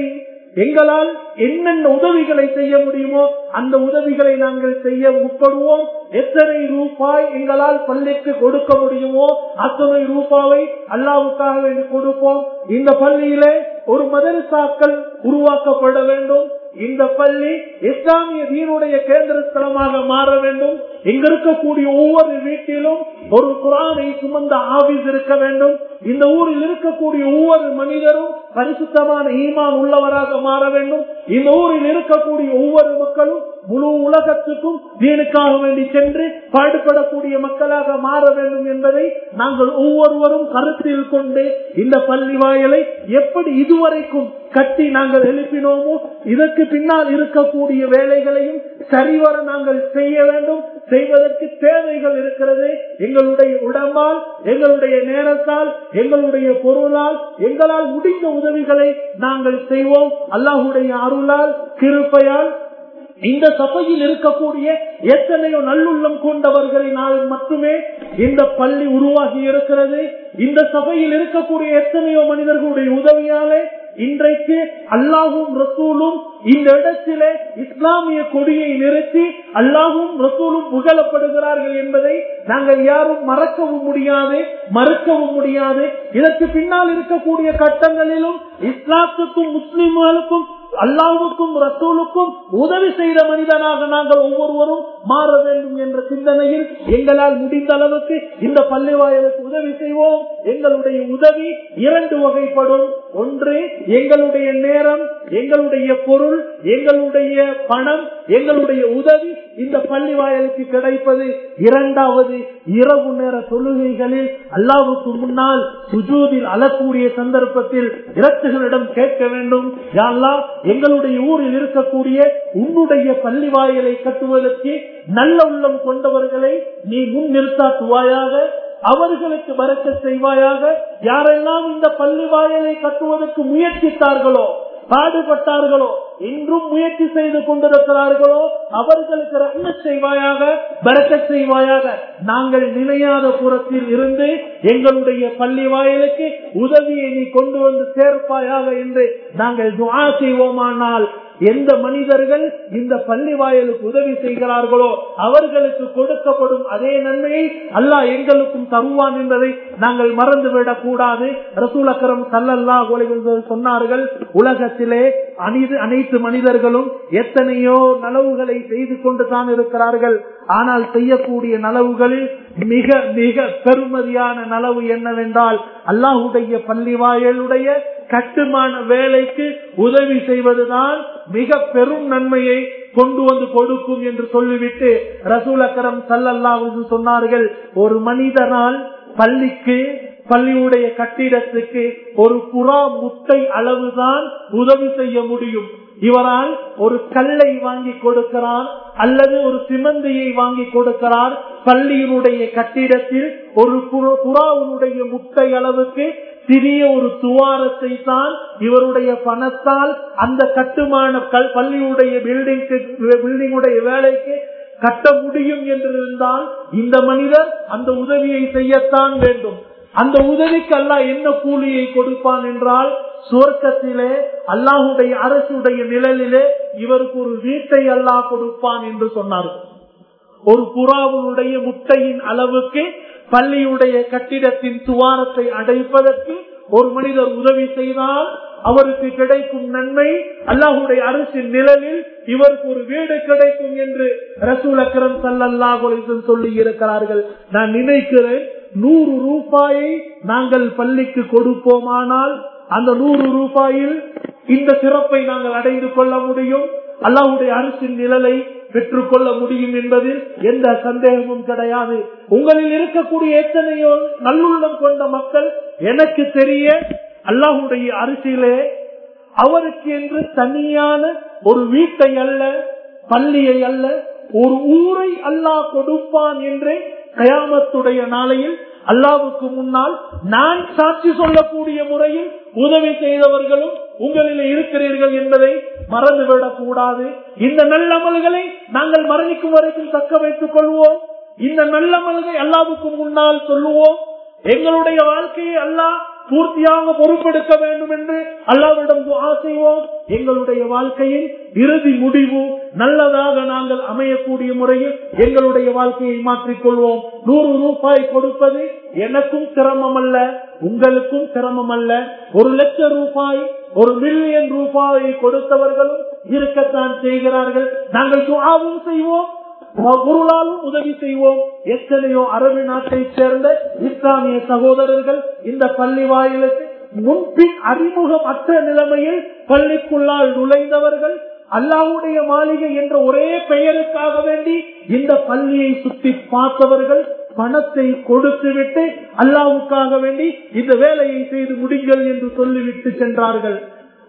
எங்களால் என்னென்ன உதவிகளை செய்ய முடியுமோ அந்த உதவிகளை நாங்கள் செய்ய முற்படுவோம். எத்தனை ரூபாய் எங்களால் பள்ளிக்கு கொடுக்க முடியுமோ அத்தனை ரூபாவை அல்லாவுக்காக வேண்டி கொடுப்போம். இந்த பள்ளியிலே ஒரு மதரசாக்கள் உருவாக்கப்பட வேண்டும். இந்த பள்ளி இஸ்லாமிய தீனுடைய கேந்திரஸ்தலமாக மாற வேண்டும். இங்க இருக்கக்கூடிய ஒவ்வொரு வீட்டிலும் ஒரு குரானை சுமந்த ஆபீஸ் இருக்க வேண்டும். இந்த ஊரில் இருக்கக்கூடிய ஒவ்வொரு மனிதரும் பரிசுத்தமான ஈமான் உள்ளவராக மாற வேண்டும். இந்த ஊரில் இருக்கக்கூடிய ஒவ்வொரு மக்களும் முழு உலகத்துக்கும் தீனுக்காக வேண்டி சென்று பாடுபடக்கூடிய மக்களாக மாற வேண்டும் என்பதை நாங்கள் ஒவ்வொருவரும் கருத்தில் கொண்டு இந்த பள்ளி வாயலை எப்படி இதுவரைக்கும் கட்டி நாங்கள் எழுப்பினோமோ இதற்கு பின்னால் இருக்கக்கூடிய வேலைகளையும் சரிவர நாங்கள் செய்ய வேண்டும். செய்வதற்கு தேவைகள் இருக்கிறது. எங்களுடைய உடம்பால் எங்களுடைய நேரத்தால் எங்களுடைய பொருளால் எங்களால் முடிந்த உதவிகளை நாங்கள் செய்வோம். அல்லாஹுடைய அருளால் கிருப்பையால் இந்த சபையில் இருக்கக்கூடிய எத்தனையோ நல்லுள்ளம் கொண்டவர்களினால் மட்டுமே இந்த பள்ளி உருவாகி இருக்கிறது. இந்த சபையில் இருக்கக்கூடிய எத்தனையோ மனிதர்களுடைய உதவியாலே இன்றைக்கு அல்லாஹும் ரசூலும் இந்த இடத்திலே இஸ்லாமிய கொடியை நிறுத்தி அல்லாஹும் ரசூலும் புகழப்படுகிறார்கள் என்பதை நாங்கள் யாரும் மறக்கவும் முடியாது மறுக்கவும் முடியாது. இதற்கு பின்னால் இருக்கக்கூடிய கட்டங்களிலும் இஸ்லாத்துக்கும் முஸ்லிம்களுக்கும் அல்லாவுக்கும் ரசூலுக்கும் உதவி செய்த மனிதனாக நாங்கள் ஒவ்வொருவரும் மாற வேண்டும் என்ற சிந்தனையில் எங்களால் முடிந்த அளவுக்கு இந்த பள்ளி வாயிலுக்கு உதவி செய்வோம். எங்களுடைய உதவி இரண்டு வகைப்படும். ஒன்று எங்களுடைய நேரம் எங்களுடைய பொருள் எங்களுடைய பணம் எங்களுடைய உதவி இந்த பள்ளி வாயலுக்கு கிடைப்பது. இரண்டாவது இரவு நேர தொழுகைகளில் அல்லாவுக்கு முன்னால் சுஜூதில் அழக்கூடிய சந்தர்ப்பத்தில் இரத்துகளிடம் கேட்க வேண்டும். யாழ்லா எங்களுடைய ஊரில் இருக்கக்கூடிய உன்னுடைய பள்ளி வாயிலை கட்டுவதற்கு நல்ல உள்ளம் கொண்டவர்களை நீ முன் அவர்களுக்கு வரக்க செய்வாயாக. யாரெல்லாம் இந்த பள்ளி வாயலை கட்டுவதற்கு முயற்சித்தார்களோ பாடுபட்டார்களோ இன்றும் முயற்சி செய்து கொண்டிருக்கிறார்களோ அவர்களுக்கு ரத்ன செய்வாயாக பறக்க செய்வாயாக. நாங்கள் நினையாத புறத்தில் இருந்து எங்களுடைய பள்ளி வாயிலுக்கு உதவியை நீ கொண்டு வந்து சேர்ப்பாயாக என்று நாங்கள் துவா செய்வோமானால் எந்த மனிதர்கள் இந்த பள்ளி வாயலுக்கு உதவி செய்கிறார்களோ அவர்களுக்கு கொடுக்கப்படும் அதே நன்மையை அல்லாஹ் எங்களுக்கும் தருவான் என்பதை நாங்கள் மறந்துவிடக் கூடாது. ரசூல் அக்கரம் சல்லல்லா சொன்னார்கள் உலகத்திலே அனைத்து அனைத்து மனிதர்களும் எத்தனையோ நலவுகளை செய்து கொண்டு தான் இருக்கிறார்கள். ஆனால் செய்யக்கூடிய நலவுகளில் மிக மிக பெருமதியான நலவு என்னவென்றால் அல்லாஹுடைய பள்ளி வாயலுடைய கட்டுமான வேலைக்கு உதவி செய்வதுதான் மிக பெரும் நன்மையை கொண்டு வந்து கொடுக்கும் என்று சொல்லிவிட்டு ரசூல் அக்கரம் சல்லல்லாவுக்கு சொன்னார்கள் ஒரு மனிதனால் பள்ளிக்கு பள்ளியுடைய கட்டிடத்துக்கு ஒரு புறா முட்டை அளவுதான் உதவி செய்ய முடியும். இவரால் ஒரு கல்லை வாங்கி கொடுக்கிறார் அல்லது ஒரு சிமந்தியை வாங்கி கொடுக்கிறார் பள்ளியினுடைய கட்டிடத்தில் ஒரு புறாவுடைய முட்டை அளவுக்கு சிறிய ஒரு துவாரத்தை தான் இவருடைய பணத்தால் அந்த கட்டுமான கல் பள்ளியுடைய பில்டிங்க்கு பில்டிங்குடைய வேலைக்கு கட்ட முடியும் என்றிருந்தால் இந்த மனிதர் அந்த உதவியை செய்யத்தான் வேண்டும். அந்த உதவிக்கு அல்லாஹ் என்ன கூலியை கொடுப்பான் என்றால் சுவர்க்கத்திலே அல்லாஹுடைய அரசுடைய நிழலிலே இவருக்கு ஒரு வீட்டை அல்லாஹ் கொடுப்பான் என்று சொன்னார்கள். ஒரு புறாவுடைய முட்டையின் அளவுக்கு பள்ளியுடைய கட்டிடத்தின் துவாரத்தை அடைப்பதற்கு ஒரு மனிதர் உதவி செய்தால் அவருக்கு கிடைக்கும் நன்மை அல்லாஹுடைய அரசின் நிழலில் இவருக்கு ஒரு வீடு கிடைக்கும் என்று ரசூல் அக்கரம் சல்லாஹ் சொல்லி இருக்கிறார்கள். நான் நினைக்கிறேன் நூறு ரூபாயை நாங்கள் பள்ளிக்கு கொடுப்போமானால் அந்த நூறு ரூபாயில் இந்த சிறப்பை நாங்கள் அடைந்து கொள்ள முடியும்? அல்லாவுடைய அரசின் நிழலை பெற்றுக் கொள்ள முடியும் என்பதில் எந்த சந்தேகமும் கிடையாது. உங்களில் இருக்கக்கூடிய எத்தனையோ நல்லுள்ளம் கொண்ட மக்கள் எனக்கு தெரிய அல்லாஹுடைய அரசியலே அவருக்கு என்று தனியான ஒரு வீட்டை அல்ல பள்ளியை அல்ல ஒரு ஊரை அல்லாஹ் கொடுப்பான் என்றே கயாமத்துடைய நாளையில் அல்லாவுக்கு முன்னால் நான் சாட்சி சொல்லக்கூடிய முறையில் உதவி செய்தவர்களும் உங்களில் இருக்கிறீர்கள் என்பதை மறந்துவிடக் கூடாது இந்த நல்லமல்களை நாங்கள் மரணிக்கும் வரைக்கும் தக்க வைத்துக் கொள்வோம். இந்த நல்லமல்களை அல்லாவுக்கு முன்னால் சொல்லுவோம். எங்களுடைய வாழ்க்கையை அல்லாஹ் பூர்த்தியாக பொறுப்பெடுக்க வேண்டும் என்று அல்லாவிடம் துஆ செய்வோம். எங்களுடைய வாழ்க்கையின் இறுதி முடிவு நல்லதாக நாங்கள் அமையக்கூடிய முறையில் எங்களுடைய வாழ்க்கையை மாற்றிக்கொள்வோம். நூறு ரூபாய் கொடுப்பது எனக்கும் சிரமம் அல்ல உங்களுக்கும் சிரமம் அல்ல ஒரு லட்சம் ரூபாய் ஒரு மில்லியன் ரூபாயை கொடுத்தவர்களும் இருக்கத்தான் செய்கிறார்கள். நாங்கள் துவாவும் செய்வோம். பொருளாலும் உதவி செய்வோம். எத்தனையோ அரபு நாட்டை சேர்ந்த இஸ்லாமிய சகோதரர்கள் இந்த பள்ளி வாயிலுக்கு முன்பின் அறிமுகம் அற்ற நிலைமையில் பள்ளிக்குள்ளால் நுழைந்தவர்கள் அல்லாவுடைய மாளிகை என்ற ஒரே பெயருக்காக வேண்டி இந்த பள்ளியை சுற்றி பார்த்தவர்கள் பணத்தை கொடுத்துவிட்டு அல்லாவுக்காக வேண்டி இந்த வேலையை செய்து முடிங்கள் என்று சொல்லிவிட்டு சென்றார்கள்.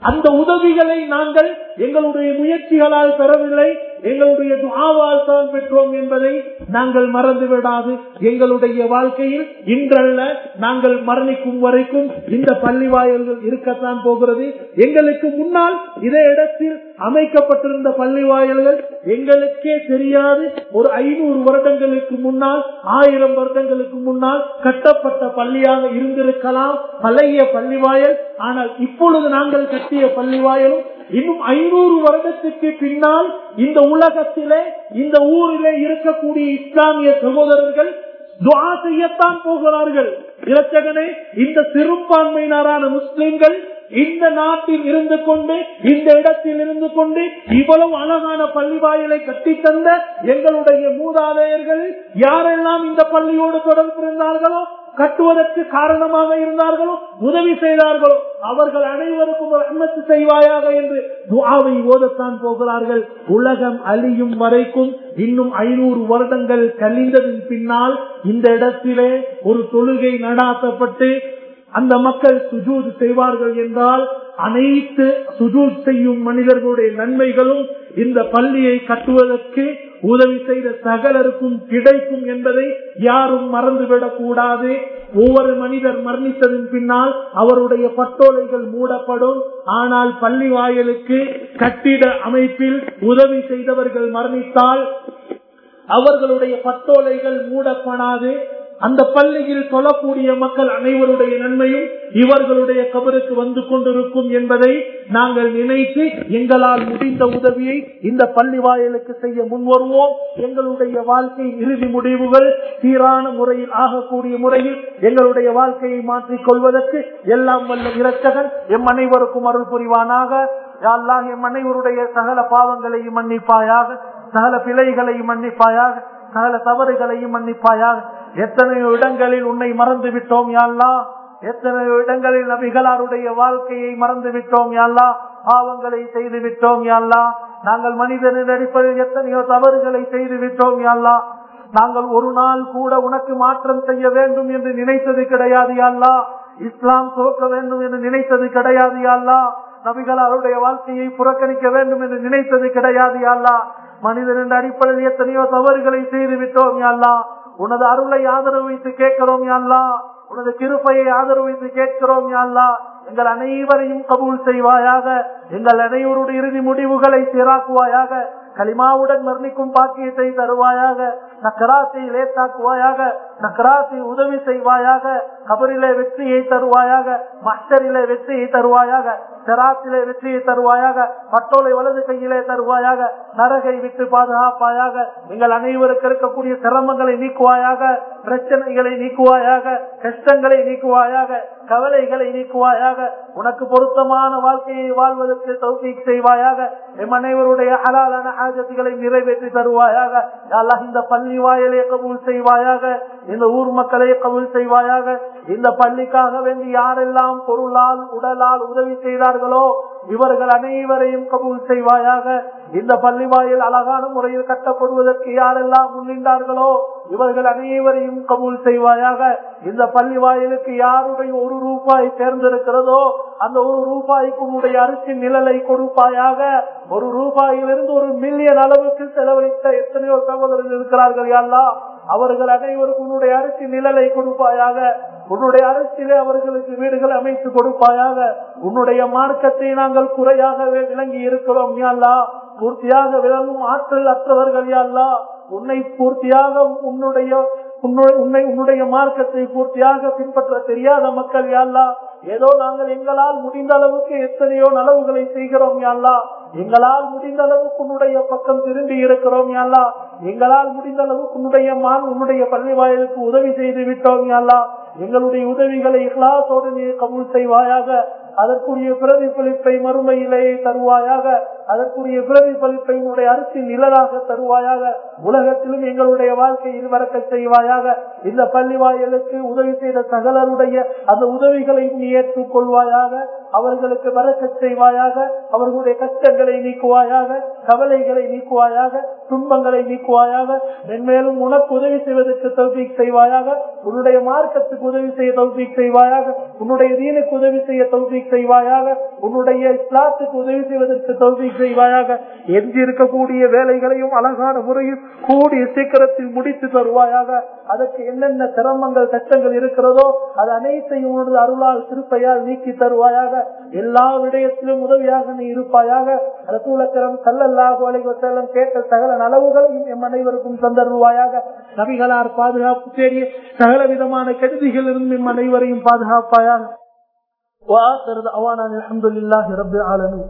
அந்த உதவிகளை நாங்கள் எங்களுடைய முயற்சிகளால் பெறவில்லை. எங்களுடைய துவாவால் தான் பெற்றோம் என்பதை நாங்கள் மறந்து விடாது எங்களுடைய வாழ்க்கையில் இன்றல்ல நாங்கள் மரணிக்கும் வரைக்கும் இந்த பள்ளி வாயல்கள் இருக்கத்தான் போகிறது. எங்களுக்கு முன்னால் இதே இடத்தில் அமைக்கப்பட்டிருந்த பள்ளி வாயல்கள் எங்களுக்கே தெரியாது. ஒரு ஐநூறு வருடங்களுக்கு முன்னால் ஆயிரம் வருடங்களுக்கு முன்னால் கட்டப்பட்ட பள்ளியாக இருந்திருக்கலாம். பழைய பள்ளி வாயல் ஆனால் இப்பொழுது நாங்கள் கட்டிய பள்ளி வாயலும் இன்னும் ஐநூறு வருடத்துக்கு பின்னால் இந்த உலகத்திலே இந்த ஊரிலே இருக்கக்கூடிய இஸ்லாமிய சகோதரர்கள் துவா செய்யத்தான் போகிறார்கள். இலச்சகனே இந்த சிறுபான்மையினரான முஸ்லிம்கள் இந்த நாட்டில் இருந்து கொண்டு இந்த இடத்தில் இருந்து கொண்டு இவ்வளவு அழகான பள்ளி வாயிலை கட்டி தந்த எங்களுடைய மூதாதையர்கள் யாரெல்லாம் இந்த பள்ளியோடு தொடர்பு இருந்தார்களோ கட்டுவதற்கு காரணமாக இருந்தார்களோ உதவி செய்தார்களோ அவர்கள் அனைவருக்கும் ஒரு அம்மத்து செய்வாயாக என்று துவாவை ஓதத்தான் போகிறார்கள். உலகம் அழியும் வரைக்கும் இன்னும் ஐநூறு வருடங்கள் கழிந்ததின் பின்னால் இந்த இடத்திலே ஒரு தொழுகை நடாத்தப்பட்டு அந்த மக்கள் சுஜூத் செய்வார்கள் என்றால் அனைத்து சுஜூத் செய்யும் மனிதர்களுடைய நன்மைகளும் இந்த பள்ளியை கட்டுவதற்கு உதவி செய்த சகலருக்கும் கிடைக்கும் என்பதை யாரும் மறந்துவிடக் கூடாது ஒவ்வொரு மனிதர் மரணித்ததன் பின்னால் அவருடைய பட்டோலைகள் மூடப்படும். ஆனால் பள்ளி வாயலுக்கு கட்டிட அமைப்பில் உதவி செய்தவர்கள் மரணித்தால் அவர்களுடைய பட்டோலைகள் மூடப்படாது. அந்த பள்ளியில் தொழக்கூடிய மக்கள் அனைவருடைய நன்மையும் இவர்களுடைய கபருக்கு வந்து கொண்டிருக்கும் என்பதை நாங்கள் நினைத்து எங்களால் முடிந்த உதவியை இந்த பள்ளி வாயிலுக்கு செய்ய முன்வருவோம். எங்களுடைய வாழ்க்கை இறுதி முடிவுகள் சீரான முறையில் ஆகக்கூடிய முறையில் எங்களுடைய வாழ்க்கையை மாற்றிக் கொள்வதற்கு எல்லாம் வல்ல இரட்சகன் எம் அனைவருக்கும் அருள் புரிவானாக. யாழ்லாம் எம் அனைவருடைய சகல பாவங்களையும் மன்னிப்பாயாக சகல பிழைகளையும் மன்னிப்பாயாக சகல தவறுகளையும் மன்னிப்பாயாக. எத்தனையோ இடங்களில் உன்னை மறந்து விட்டோம் யாழ்லா எத்தனையோ இடங்களில் நபிகளாருடைய வாழ்க்கையை மறந்து விட்டோம் யாழ்லா பாவங்களை செய்து விட்டோம் யாழ்லா நாங்கள் மனிதனின் அடிப்படையில் எத்தனையோ தவறுகளை செய்து விட்டோம் யாழ்லா நாங்கள் ஒரு நாள் கூட உனக்கு மாற்றம் செய்ய வேண்டும் என்று நினைத்தது கிடையாது யாழ்லா இஸ்லாம் துவக்க வேண்டும் என்று நினைத்தது கிடையாது யாழ்லா நபிகள் வாழ்க்கையை புறக்கணிக்க வேண்டும் என்று நினைத்தது கிடையாது யாழ்லா மனிதனின் அடிப்படையில் எத்தனையோ தவறுகளை செய்து விட்டோம் யாழ்லா உனது அருளை ஆதரவு வைத்து கேட்கிறோம் யாழ்லா உனது கிருப்பையை ஆதரவு வைத்து கேட்கிறோம் யாழ்லா எங்கள் அனைவரையும் கபூல் செய்வாயாக. எங்கள் அனைவருடைய இறுதி முடிவுகளை சீராக்குவாயாக. களிமாவுடன் மர்ணிக்கும் பாக்கியத்தை தருவாயாக. நக்கராத்தை லேத்தாக்குவாயாக. நக்கராத்தில் உதவி செய்வாயாக கபரிலே வெற்றியை தருவாயாக மஸ்டரிலே வெற்றியை தருவாயாக செராத்திலே வெற்றியை தருவாயாக மட்டோலை வலது கையிலே தருவாயாக நரகை விட்டு பாதுகாப்பாயாக நீங்கள் அனைவருக்கு இருக்கக்கூடிய சிரமங்களை நீக்குவாயாக பிரச்சனைகளை நீக்குவாயாக கஷ்டங்களை நீக்குவாயாக கவலைகளை நீக்குவாயாக உனக்கு பொருத்தமான வாழ்க்கையை வாழ்வதற்கு தௌஃபீக் செய்வாயாக எம் அனைவருடைய அலாலான ஆஜத்துகளை நிறைவேற்றி தருவாயாக இந்த பள்ளி வாயிலை கபூல் செய்வாயாக இந்த ஊர் மக்களை கவுல் செய்வாயாக? இந்த பள்ளிக்காக வேண்டி யாரெல்லாம் பொருளால் உடலால் உதவி செய்தார்களோ இவர்கள் அனைவரையும் கபூல் செய்வாயாக? இந்த பள்ளி வாயில் அழகான முறையில் கட்டப்படுவதற்கு யாரெல்லாம் முன்னின்றார்களோ இவர்கள் அனைவரையும் கபூல் செய்வாயாக. இந்த பள்ளி வாயிலுக்கு யாருடைய ஒரு ரூபாய் தேர்ந்தெடுக்கிறதோ அந்த ஒரு ரூபாய்க்கு உன்னுடைய அரிசி நிழலை கொடுப்பாயாக. ஒரு ரூபாயிலிருந்து ஒரு மில்லியன் அளவுக்கு செலவழித்த எத்தனையோ சகோதரர்கள் இருக்கிறார்கள் யாரெல்லாம்? அவர்கள் அனைவருக்கும் உன்னுடைய அரிசி நிழலை கொடுப்பாயாக. உன்னுடைய அரசியலே அவர்களுக்கு வீடுகள் அமைத்து கொடுப்பாயாக. உன்னுடைய மார்க்கத்தை நாங்கள் குறையாகவே விளங்கி இருக்கிறோம் யாழ்லா பூர்த்தியாக விளங்கும் ஆற்றல் அற்றவர்கள் யாழ்லா உன்னை பூர்த்தியாக உன்னுடைய உன்னை உன்னுடைய மார்க்கத்தை பூர்த்தியாக பின்பற்ற தெரியாத மக்கள் யாழ்லா ஏதோ நாங்கள் எங்களால் முடிந்த அளவுக்கு எத்தனையோ நலவுகளை செய்கிறோம் யாழ்லா எங்களால் முடிந்த அளவுக்கு உன்னுடைய பக்கம் திரும்பி இருக்கிறோம் யாழ்லா எங்களால் முடிந்த அளவுக்கு உன்னுடைய மான் உன்னுடைய பள்ளி வாயிலுக்கு உதவி செய்து விட்டோம் யாழ்லா எங்களுடைய உதவிகளை இஹ்லாசோடு நீ கபூல் செய்வாயாக அதற்குரிய பிரதிபலிப்பை மறுமையிலேயே தருவாயாக அதற்குரிய விளைவு பலிப்பையினுடைய அரிசி நிழலாக தருவாயாக உலகத்திலும் எங்களுடைய வாழ்க்கையில் வரக்க செய்வாயாக இந்த பள்ளி வாயலுக்கு உதவி செய்த சகலருடைய அந்த உதவிகளை நீ ஏற்றுக்கொள்வாயாக அவர்களுக்கு வரக்க செய்வாயாக அவர்களுடைய கஷ்டங்களை நீக்குவாயாக கவலைகளை நீக்குவாயாக துன்பங்களை நீக்குவாயாக மென்மேலும் உனக்கு உதவி செய்வதற்கு தௌபிக் செய்வாயாக உன்னுடைய மார்க்கத்துக்கு உதவி செய்ய தௌபிக் செய்வாயாக உன்னுடைய தீனுக்கு உதவி செய்ய தௌபிக் செய்வாயாக உன்னுடைய இஸ்லாத்துக்கு உதவி செய்வதற்கு தௌபிக் செய்வாயாக எஞ்சி இருக்கக்கூடிய வேலைகளையும் அழகான முறையில் கூடிய சீக்கிரத்தில் முடித்து தருவாயாக அதற்கு என்னென்ன சிரமங்கள் கஷ்டங்கள் இருக்கிறதோ அது அனைத்தையும் உனது அருளால் திருப்பையால் நீக்கி தருவாயாக எல்லா விடயத்திலும் உதவியாக நீ இருப்பாயாக ரசூலக்கரம் சல்லல்லாஹு அலைவசல்லம் கேட்ட சகல நலவுகளையும் எம் அனைவருக்கும் தந்தருவாயாக நபிகளார் பாதுகாப்பு தேடிய சகல விதமான கெடுதிகள் இருந்து எம் அனைவரையும் பாதுகாப்பாயாக وآخر دعوانا الحمد لله رب العالمين